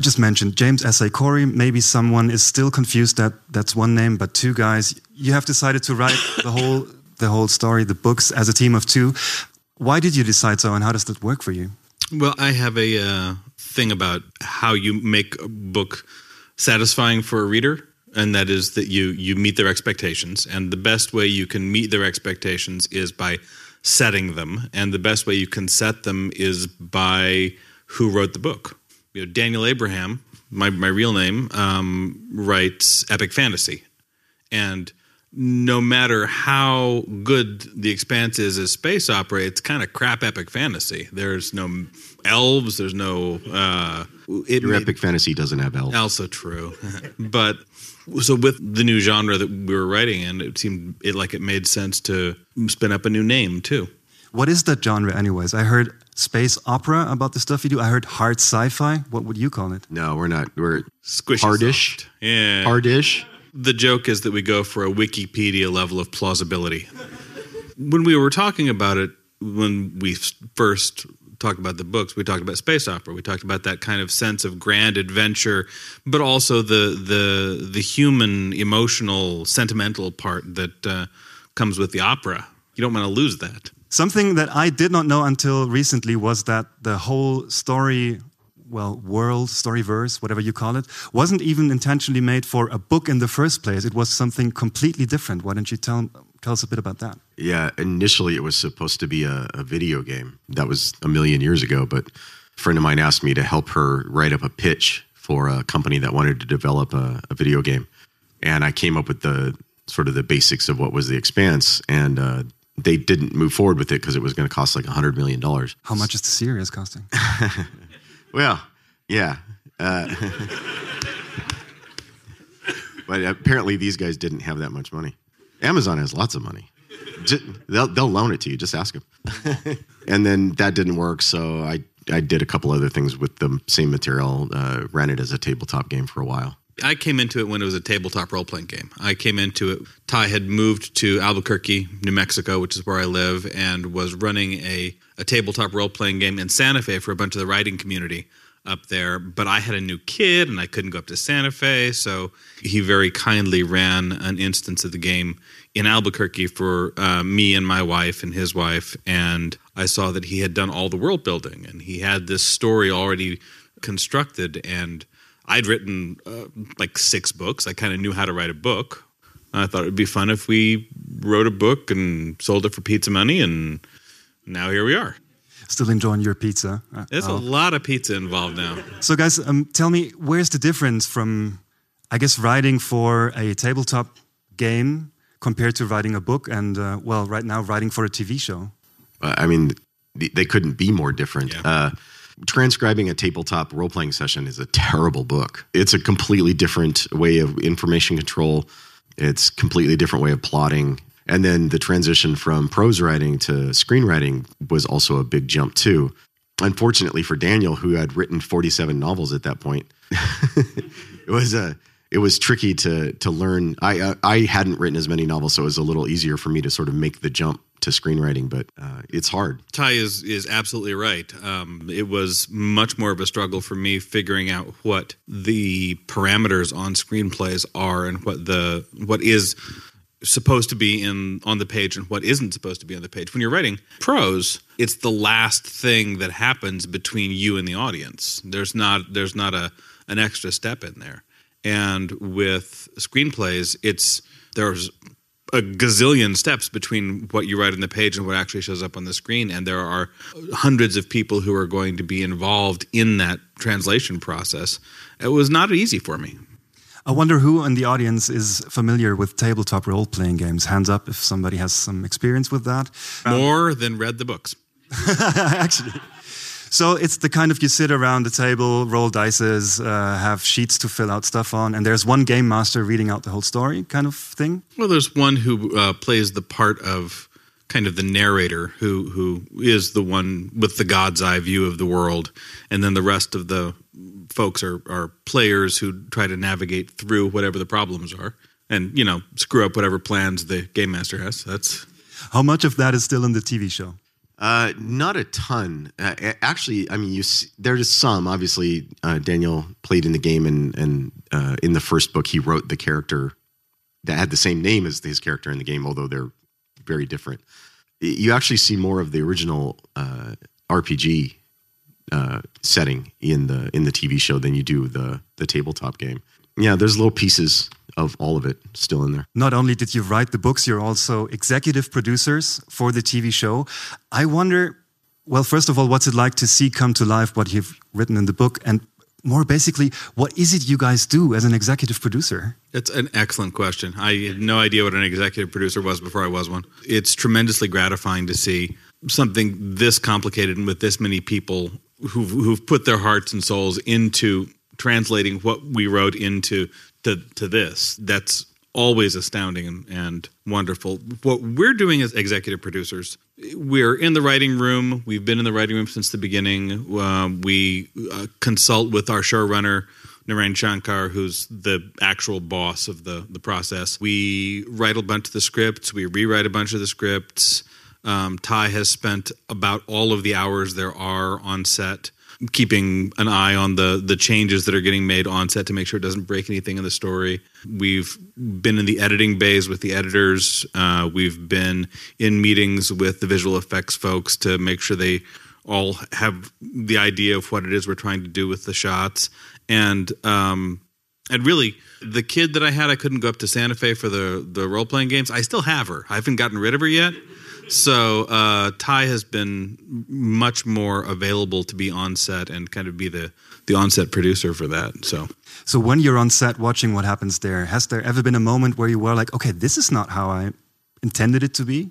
Just mentioned James S. A. Corey. Maybe someone is still confused that that's one name, but two guys. You have decided to write the whole the whole story, the books, as a team of two. Why did you decide so, and how does that work for you? Well, I have a uh, thing about how you make a book satisfying for a reader and that is that you you meet their expectations and the best way you can meet their expectations is by setting them and the best way you can set them is by who wrote the book you know daniel abraham my, my real name um, writes epic fantasy and no matter how good the expanse is as space opera it's kind of crap epic fantasy there's no elves there's no uh, it your made, epic fantasy doesn't have elves also true but so with the new genre that we were writing in, it seemed it like it made sense to spin up a new name too. What is that genre, anyways? I heard space opera about the stuff you do. I heard hard sci-fi. What would you call it? No, we're not. We're squishy, hardish. Soft. Yeah, hardish. The joke is that we go for a Wikipedia level of plausibility. when we were talking about it, when we first talked about the books, we talked about space opera. We talked about that kind of sense of grand adventure, but also the the the human, emotional, sentimental part that uh, comes with the opera. You don't want to lose that. Something that I did not know until recently was that the whole story well, world, storyverse, whatever you call it, wasn't even intentionally made for a book in the first place. It was something completely different. Why don't you tell, tell us a bit about that? Yeah, initially it was supposed to be a, a video game. That was a million years ago, but a friend of mine asked me to help her write up a pitch for a company that wanted to develop a, a video game. And I came up with the sort of the basics of what was the expanse. And uh, they didn't move forward with it because it was going to cost like $100 million. How much is the series costing? Well, yeah. Uh, but apparently these guys didn't have that much money. Amazon has lots of money. Just, they'll, they'll loan it to you. Just ask them. and then that didn't work, so I, I did a couple other things with the same material, uh, ran it as a tabletop game for a while. I came into it when it was a tabletop role playing game. I came into it. Ty had moved to Albuquerque, New Mexico, which is where I live, and was running a, a tabletop role playing game in Santa Fe for a bunch of the writing community up there. But I had a new kid and I couldn't go up to Santa Fe. So he very kindly ran an instance of the game in Albuquerque for uh, me and my wife and his wife. And I saw that he had done all the world building and he had this story already constructed. And I'd written uh, like six books. I kind of knew how to write a book. I thought it would be fun if we wrote a book and sold it for pizza money, and now here we are. Still enjoying your pizza. Uh, There's oh. a lot of pizza involved now. So, guys, um, tell me, where's the difference from, I guess, writing for a tabletop game compared to writing a book and, uh, well, right now, writing for a TV show? I mean, they couldn't be more different. Yeah. Uh, transcribing a tabletop role playing session is a terrible book. It's a completely different way of information control. It's completely different way of plotting. And then the transition from prose writing to screenwriting was also a big jump too. Unfortunately for Daniel, who had written 47 novels at that point, it was a it was tricky to to learn. I I hadn't written as many novels, so it was a little easier for me to sort of make the jump to screenwriting, but uh, it's hard. Ty is is absolutely right. Um, it was much more of a struggle for me figuring out what the parameters on screenplays are and what the what is supposed to be in on the page and what isn't supposed to be on the page. When you're writing prose, it's the last thing that happens between you and the audience. There's not there's not a an extra step in there. And with screenplays, it's there's a gazillion steps between what you write on the page and what actually shows up on the screen and there are hundreds of people who are going to be involved in that translation process. It was not easy for me. I wonder who in the audience is familiar with tabletop role-playing games. Hands up if somebody has some experience with that. More um, than read the books. Actually so it's the kind of you sit around the table, roll dices, uh, have sheets to fill out stuff on, and there's one game master reading out the whole story, kind of thing. Well, there's one who uh, plays the part of kind of the narrator, who who is the one with the God's eye view of the world, and then the rest of the folks are are players who try to navigate through whatever the problems are, and you know screw up whatever plans the game master has. That's how much of that is still in the TV show. Uh, not a ton. Uh, actually, I mean, you see, there's some. Obviously, uh, Daniel played in the game, and and uh, in the first book, he wrote the character that had the same name as his character in the game, although they're very different. You actually see more of the original uh, RPG setting in the in the TV show than you do the the tabletop game. Yeah, there's little pieces of all of it still in there. Not only did you write the books, you're also executive producers for the TV show. I wonder, well, first of all, what's it like to see come to life what you've written in the book? And more basically, what is it you guys do as an executive producer? It's an excellent question. I had no idea what an executive producer was before I was one. It's tremendously gratifying to see something this complicated and with this many people who've, who've put their hearts and souls into translating what we wrote into to, to this. That's always astounding and, and, wonderful. What we're doing as executive producers, we're in the writing room. We've been in the writing room since the beginning. Uh, we uh, consult with our showrunner, Naren Shankar, who's the actual boss of the, the process. We write a bunch of the scripts, we rewrite a bunch of the scripts. Um, Ty has spent about all of the hours there are on set keeping an eye on the the changes that are getting made on set to make sure it doesn't break anything in the story. We've been in the editing bays with the editors. Uh, we've been in meetings with the visual effects folks to make sure they all have the idea of what it is we're trying to do with the shots. And um, and really, the kid that I had, I couldn't go up to Santa Fe for the the role playing games. I still have her. I haven't gotten rid of her yet. So uh, Ty has been much more available to be on set and kind of be the the on-set producer for that. So, so when you're on set watching what happens there, has there ever been a moment where you were like, okay, this is not how I intended it to be?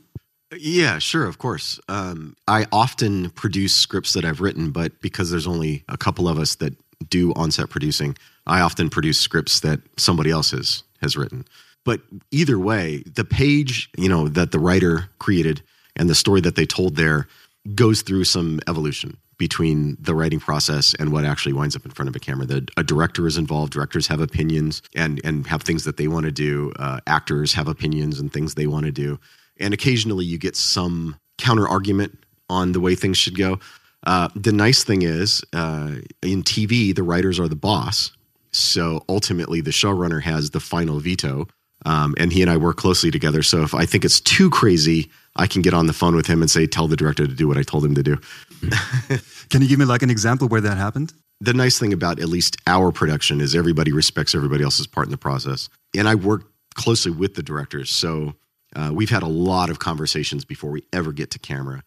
Yeah, sure, of course. Um, I often produce scripts that I've written, but because there's only a couple of us that do on-set producing, I often produce scripts that somebody else has has written. But either way, the page, you know, that the writer created and the story that they told there goes through some evolution between the writing process and what actually winds up in front of a camera. The, a director is involved. Directors have opinions and and have things that they want to do. Uh, actors have opinions and things they want to do. And occasionally, you get some counter argument on the way things should go. Uh, the nice thing is, uh, in TV, the writers are the boss. So ultimately, the showrunner has the final veto um, and he and I work closely together. So if I think it's too crazy, I can get on the phone with him and say, tell the director to do what I told him to do. can you give me like an example where that happened? The nice thing about at least our production is everybody respects everybody else's part in the process. And I work closely with the directors. So uh, we've had a lot of conversations before we ever get to camera.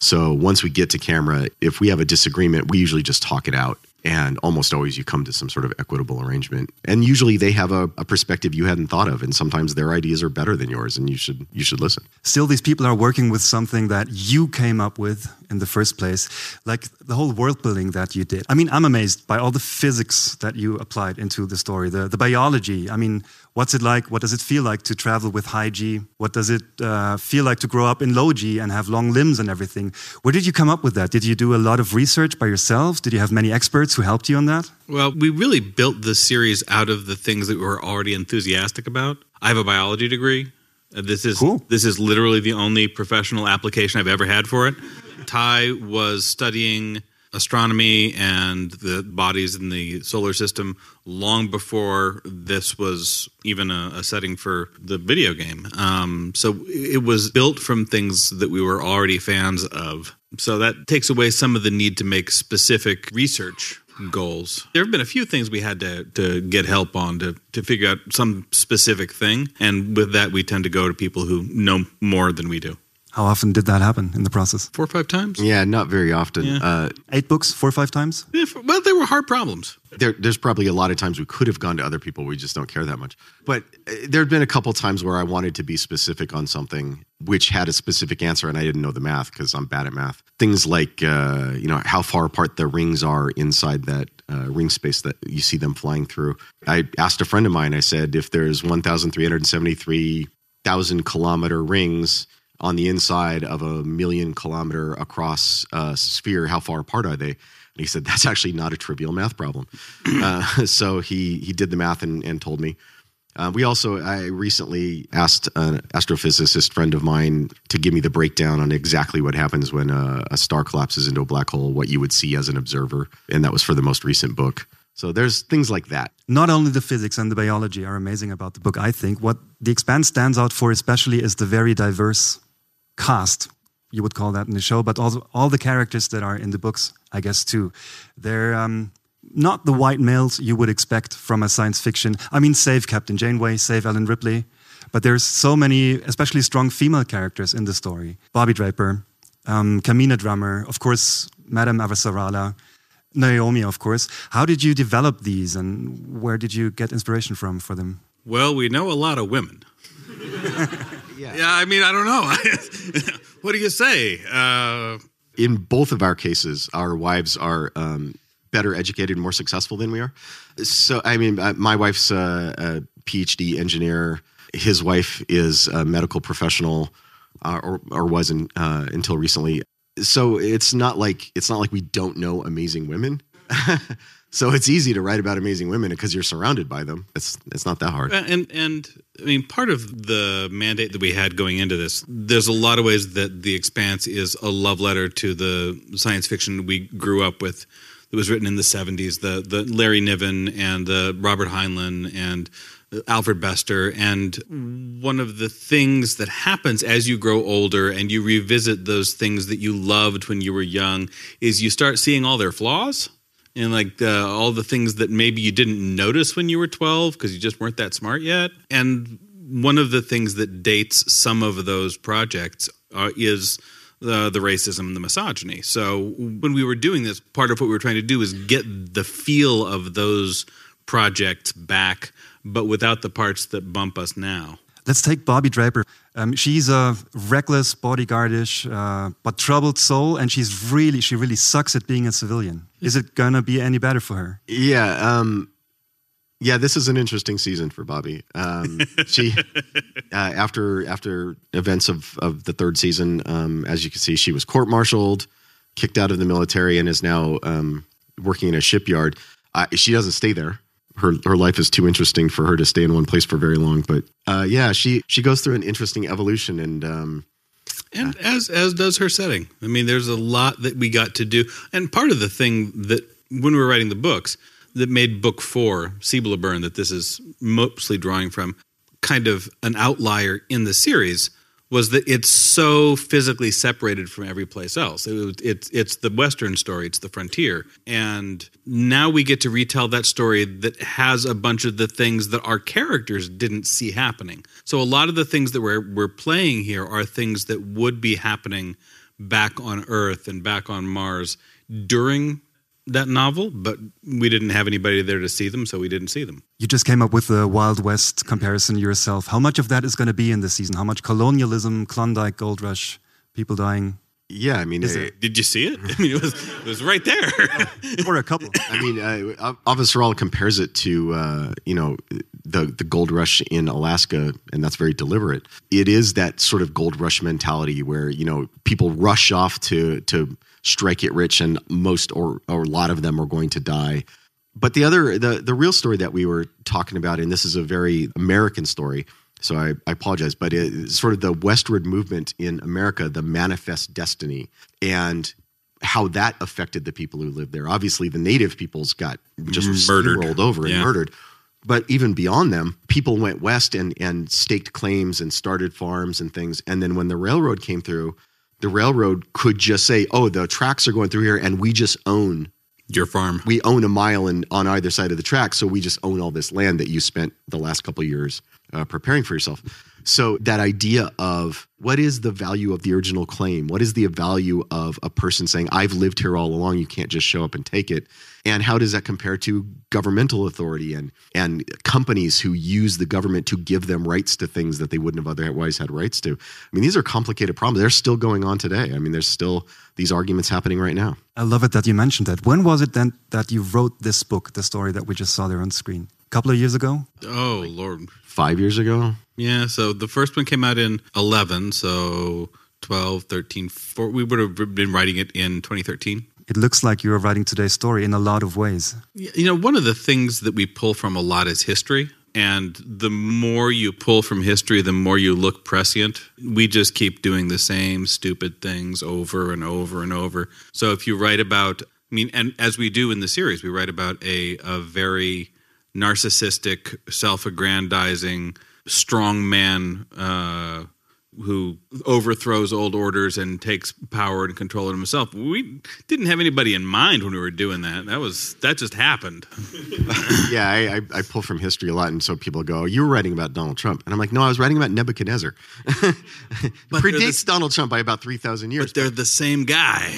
So once we get to camera, if we have a disagreement, we usually just talk it out. And almost always you come to some sort of equitable arrangement. And usually they have a, a, perspective you hadn't thought of. And sometimes their ideas are better than yours and you should you should listen. Still these people are working with something that you came up with in the first place. Like the whole world building that you did. I mean i'm amazed by all the physics that you applied into the story the, the biology. I mean what's it like what does it feel like to travel with high g what does it uh, feel like to grow up in low g and have long limbs and everything where did you come up with that did you do a lot of research by yourself did you have many experts who helped you on that? Well, we really built the series out of the things that we were already enthusiastic about. I have a biology degree. Uh, this is cool. this is literally the only professional application I've ever had for it. Ty was studying astronomy and the bodies in the solar system long before this was even a, a setting for the video game. Um, so it was built from things that we were already fans of. So that takes away some of the need to make specific research goals. There have been a few things we had to, to get help on to, to figure out some specific thing. And with that, we tend to go to people who know more than we do. How often did that happen in the process? Four or five times. Yeah, not very often. Yeah. Uh, Eight books, four or five times. Yeah, well, they were hard problems. There, there's probably a lot of times we could have gone to other people. We just don't care that much. But uh, there have been a couple times where I wanted to be specific on something which had a specific answer, and I didn't know the math because I'm bad at math. Things like uh, you know how far apart the rings are inside that uh, ring space that you see them flying through. I asked a friend of mine. I said, if there's 1,373,000 kilometer rings on the inside of a million kilometer across uh, sphere, how far apart are they? And he said, that's actually not a trivial math problem. Uh, so he, he did the math and, and told me. Uh, we also, I recently asked an astrophysicist friend of mine to give me the breakdown on exactly what happens when a, a star collapses into a black hole, what you would see as an observer. And that was for the most recent book. So there's things like that. Not only the physics and the biology are amazing about the book, I think. What The Expanse stands out for, especially, is the very diverse cast, you would call that in the show, but also all the characters that are in the books, I guess, too. They're. Um, not the white males you would expect from a science fiction. I mean, save Captain Janeway, save Ellen Ripley, but there's so many, especially strong female characters in the story. Bobby Draper, um, Camina Drummer, of course, Madame Avasarala, Naomi, of course. How did you develop these, and where did you get inspiration from for them? Well, we know a lot of women. yeah. yeah, I mean, I don't know. what do you say? Uh, in both of our cases, our wives are um, better educated, more successful than we are. So, I mean, uh, my wife's a, a PhD engineer. His wife is a medical professional, uh, or or was in, uh, until recently. So it's not like it's not like we don't know amazing women. so it's easy to write about amazing women because you're surrounded by them. It's it's not that hard. And and I mean, part of the mandate that we had going into this, there's a lot of ways that The Expanse is a love letter to the science fiction we grew up with that was written in the 70s, the, the Larry Niven and the Robert Heinlein and Alfred Bester. And one of the things that happens as you grow older and you revisit those things that you loved when you were young is you start seeing all their flaws and like all the things that maybe you didn't notice when you were 12 because you just weren't that smart yet. And one of the things that dates some of those projects uh, is the the racism and the misogyny. So when we were doing this, part of what we were trying to do is get the feel of those projects back, but without the parts that bump us now. Let's take Bobby Draper. Um, she's a reckless, bodyguardish, uh, but troubled soul, and she's really, she really sucks at being a civilian. Is it gonna be any better for her? Yeah, um, yeah, this is an interesting season for Bobby. Um, she, uh, after after events of of the third season, um, as you can see, she was court-martialed, kicked out of the military, and is now um, working in a shipyard. Uh, she doesn't stay there. Her her life is too interesting for her to stay in one place for very long. But uh, yeah, she she goes through an interesting evolution, and um, and as as does her setting. I mean, there's a lot that we got to do, and part of the thing that when we were writing the books that made book four, Cibola Burn, that this is mostly drawing from, kind of an outlier in the series was that it's so physically separated from every place else. It, it, it's the Western story, it's the frontier. And now we get to retell that story that has a bunch of the things that our characters didn't see happening. So a lot of the things that we're, we're playing here are things that would be happening back on Earth and back on Mars during that novel, but we didn't have anybody there to see them, so we didn't see them. You just came up with the Wild West comparison yourself. How much of that is going to be in this season? How much colonialism, Klondike, gold rush, people dying? Yeah, I mean, it, did you see it? I mean, it was it was right there. or a couple. I mean, uh, Avasarala compares it to uh, you know the the gold rush in Alaska, and that's very deliberate. It is that sort of gold rush mentality where you know people rush off to to strike it rich, and most or or a lot of them are going to die. But the other the the real story that we were talking about, and this is a very American story. So I, I apologize, but it's sort of the westward movement in America, the manifest destiny, and how that affected the people who lived there. Obviously, the native peoples got just mm-hmm. murdered, rolled over, yeah. and murdered. But even beyond them, people went west and and staked claims and started farms and things. And then when the railroad came through, the railroad could just say, "Oh, the tracks are going through here, and we just own your farm. We own a mile in, on either side of the track, so we just own all this land that you spent the last couple years uh, preparing for yourself." So that idea of what is the value of the original claim? What is the value of a person saying, "I've lived here all along. You can't just show up and take it." and how does that compare to governmental authority and and companies who use the government to give them rights to things that they wouldn't have otherwise had rights to i mean these are complicated problems they're still going on today i mean there's still these arguments happening right now i love it that you mentioned that when was it then that you wrote this book the story that we just saw there on screen a couple of years ago oh lord five years ago yeah so the first one came out in 11 so 12 13 4, we would have been writing it in 2013 it looks like you're writing today's story in a lot of ways. You know, one of the things that we pull from a lot is history. And the more you pull from history, the more you look prescient. We just keep doing the same stupid things over and over and over. So if you write about, I mean, and as we do in the series, we write about a, a very narcissistic, self aggrandizing, strong man. Uh, who overthrows old orders and takes power and control of himself. We didn't have anybody in mind when we were doing that. That was that just happened. yeah, I, I, I, pull from history a lot, and so people go, "You were writing about Donald Trump," and I'm like, "No, I was writing about Nebuchadnezzar." Predates the, Donald Trump by about three thousand years. But they're but, the same guy.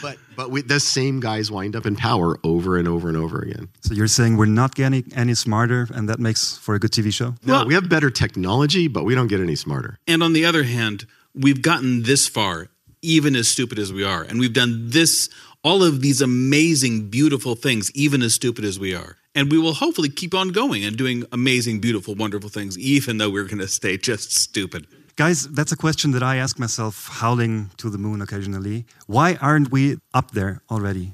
But but we, the same guys wind up in power over and over and over again. So you're saying we're not getting any smarter, and that makes for a good TV show? No, well, we have better technology, but we don't get any smarter. And on the other hand, we've gotten this far, even as stupid as we are, and we've done this, all of these amazing, beautiful things, even as stupid as we are. And we will hopefully keep on going and doing amazing, beautiful, wonderful things, even though we're going to stay just stupid. Guys, that's a question that I ask myself, howling to the moon occasionally. Why aren't we up there already?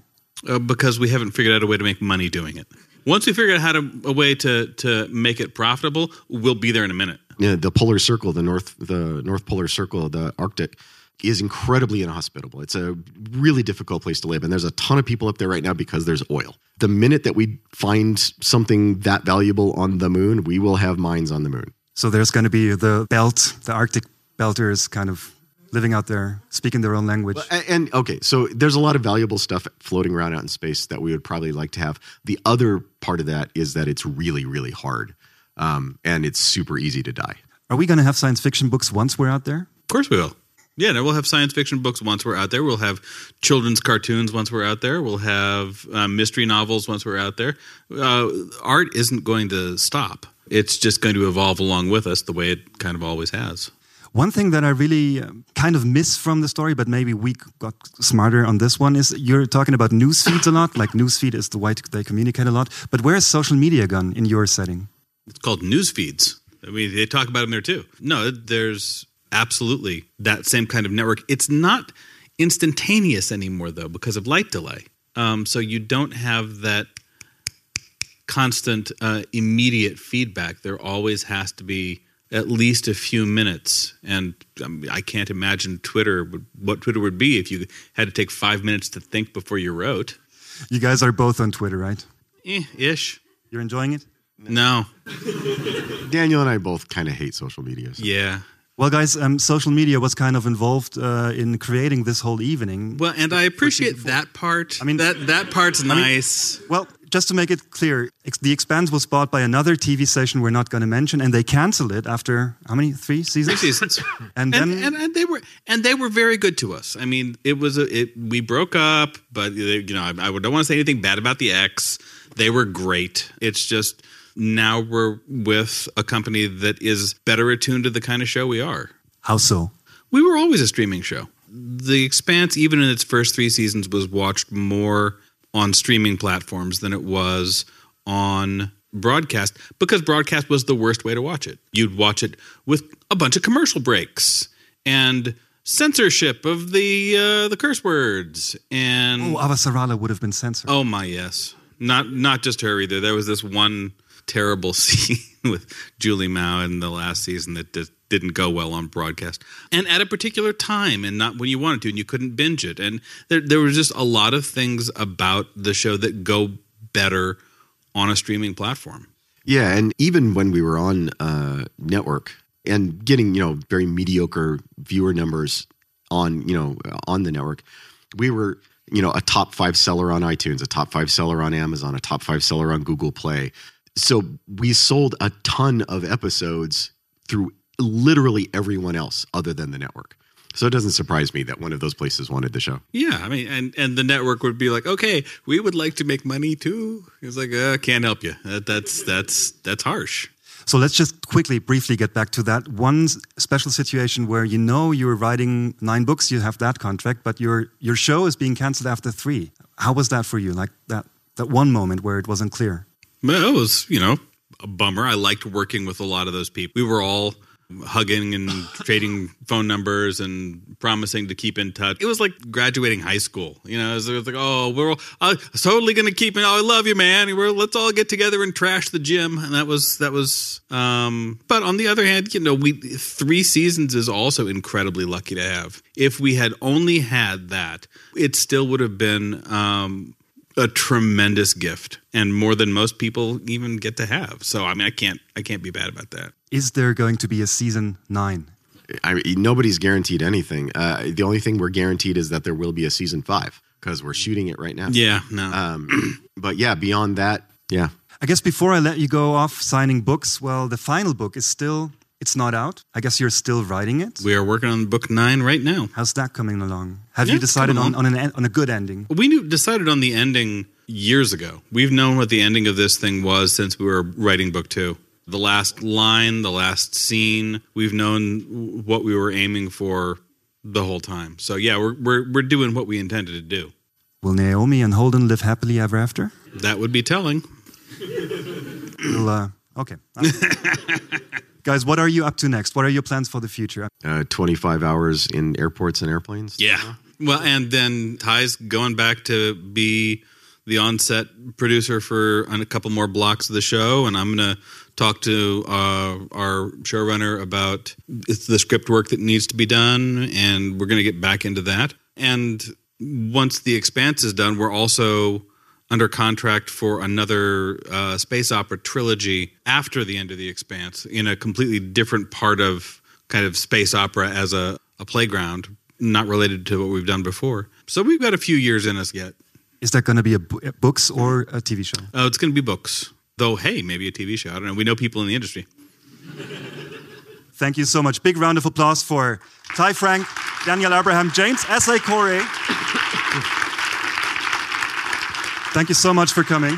Uh, because we haven't figured out a way to make money doing it. Once we figure out how to a way to to make it profitable, we'll be there in a minute. Yeah, the polar circle, the north the north polar circle, the Arctic is incredibly inhospitable. It's a really difficult place to live and there's a ton of people up there right now because there's oil. The minute that we find something that valuable on the moon, we will have mines on the moon. So there's going to be the belt, the Arctic belters kind of living out there, speaking their own language. And, and, okay, so there's a lot of valuable stuff floating around out in space that we would probably like to have. The other part of that is that it's really, really hard, um, and it's super easy to die. Are we going to have science fiction books once we're out there? Of course we will. Yeah, no, we'll have science fiction books once we're out there. We'll have children's cartoons once we're out there. We'll have uh, mystery novels once we're out there. Uh, art isn't going to stop it's just going to evolve along with us the way it kind of always has. One thing that I really uh, kind of miss from the story, but maybe we got smarter on this one, is you're talking about news feeds a lot. Like newsfeed is the way they communicate a lot. But where's social media gone in your setting? It's called news feeds. I mean, they talk about them there too. No, there's absolutely that same kind of network. It's not instantaneous anymore though because of light delay. Um, so you don't have that constant, uh, immediate feedback. There always has to be at least a few minutes. And um, I can't imagine Twitter would, what Twitter would be if you had to take five minutes to think before you wrote. You guys are both on Twitter, right? Eh, ish. You're enjoying it? No. Daniel and I both kind of hate social media. So. Yeah. Well, guys, um, social media was kind of involved uh, in creating this whole evening. Well, and I appreciate that part. I mean, that that part's I nice. Mean, well, just to make it clear, The Expanse was bought by another TV station we're not going to mention, and they canceled it after how many? Three seasons. Three seasons. and, then and, and, and, they were and they were very good to us. I mean, it was a it. We broke up, but you know, I, I don't want to say anything bad about the ex. They were great. It's just now we're with a company that is better attuned to the kind of show we are. How so? We were always a streaming show. The Expanse, even in its first three seasons, was watched more on streaming platforms than it was on broadcast because broadcast was the worst way to watch it. You'd watch it with a bunch of commercial breaks and censorship of the uh, the curse words and oh Avasarala would have been censored. Oh my yes, not not just her either. There was this one terrible scene with Julie Mao in the last season that just didn't go well on broadcast. And at a particular time and not when you wanted to and you couldn't binge it. And there, there was just a lot of things about the show that go better on a streaming platform. Yeah and even when we were on uh, network and getting you know very mediocre viewer numbers on you know on the network we were you know a top five seller on itunes a top five seller on amazon a top five seller on google play so we sold a ton of episodes through literally everyone else other than the network. So it doesn't surprise me that one of those places wanted the show. Yeah, I mean, and and the network would be like, okay, we would like to make money too. It's like, uh, can't help you. That, that's that's that's harsh. So let's just quickly, briefly get back to that one special situation where you know you're writing nine books, you have that contract, but your your show is being canceled after three. How was that for you? Like that that one moment where it wasn't clear. It was you know a bummer. I liked working with a lot of those people. We were all hugging and trading phone numbers and promising to keep in touch. It was like graduating high school. You know, it was, it was like, oh, we're all, uh, totally going to keep it. Oh, I love you, man. We're, let's all get together and trash the gym. And that was that was. Um, but on the other hand, you know, we three seasons is also incredibly lucky to have. If we had only had that, it still would have been. Um, a tremendous gift and more than most people even get to have. So I mean I can't I can't be bad about that. Is there going to be a season 9? I mean, nobody's guaranteed anything. Uh, the only thing we're guaranteed is that there will be a season 5 because we're shooting it right now. Yeah, no. Um, but yeah, beyond that, yeah. I guess before I let you go off signing books, well, the final book is still it's not out. I guess you're still writing it. We are working on book nine right now. How's that coming along? Have Yeah, you decided on on, an, on a good ending? We knew, decided on the ending years ago. We've known what the ending of this thing was since we were writing book two. The last line, the last scene, we've known what we were aiming for the whole time. So yeah, we're we're we're doing what we intended to do. Will Naomi and Holden live happily ever after? That would be telling. We'll, uh, okay. Guys, what are you up to next? What are your plans for the future? Uh, 25 hours in airports and airplanes. Yeah. Well, and then Ty's going back to be the on-set producer for a couple more blocks of the show, and I'm going to talk to uh, our showrunner about the script work that needs to be done, and we're going to get back into that. And once the Expanse is done, we're also under contract for another uh, space opera trilogy after the end of the Expanse in a completely different part of kind of space opera as a, a playground, not related to what we've done before. So we've got a few years in us yet. Is that going to be a, books or a TV show? Oh, it's going to be books. Though, hey, maybe a TV show. I don't know. We know people in the industry. Thank you so much. Big round of applause for Ty Franck, Daniel Abraham, James S.A. Corey. Thank you so much for coming.